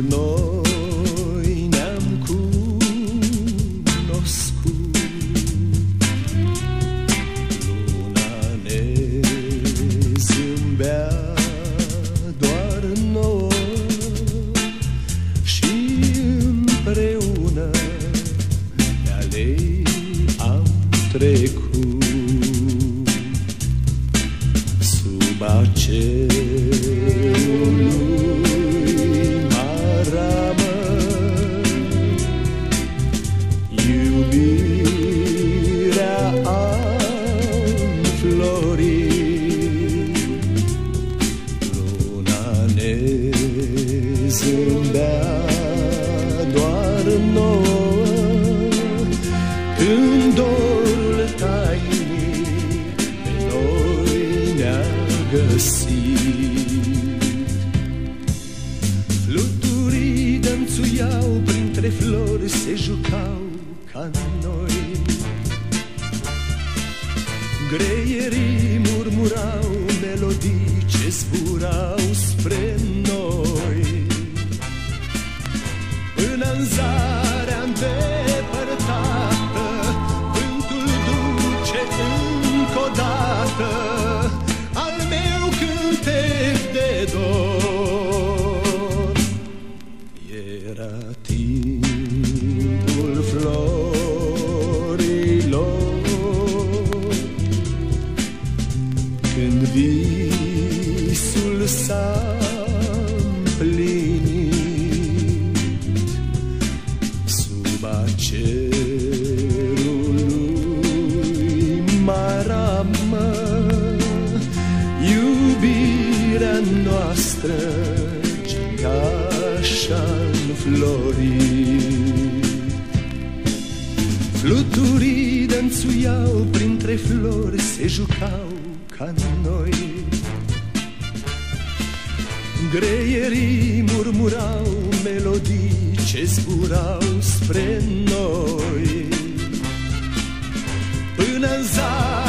noi ne-am cunoscut. Luna ne zâmbea doar noi Și împreună pe alei am trecut. găsit Fluturii dănțuiau Printre flori se jucau ca noi. Greierii murmurau melodii ce zburau spre noi. Până în zarea în Era timpul florilor. Când visul s-a împlinit Sub acerul lui maramă Iubirea noastră gingașa înflorit Fluturii dănțuiau printre flori Se jucau ca noi. Greierii murmurau melodii Ce zburau spre noi. Până în zare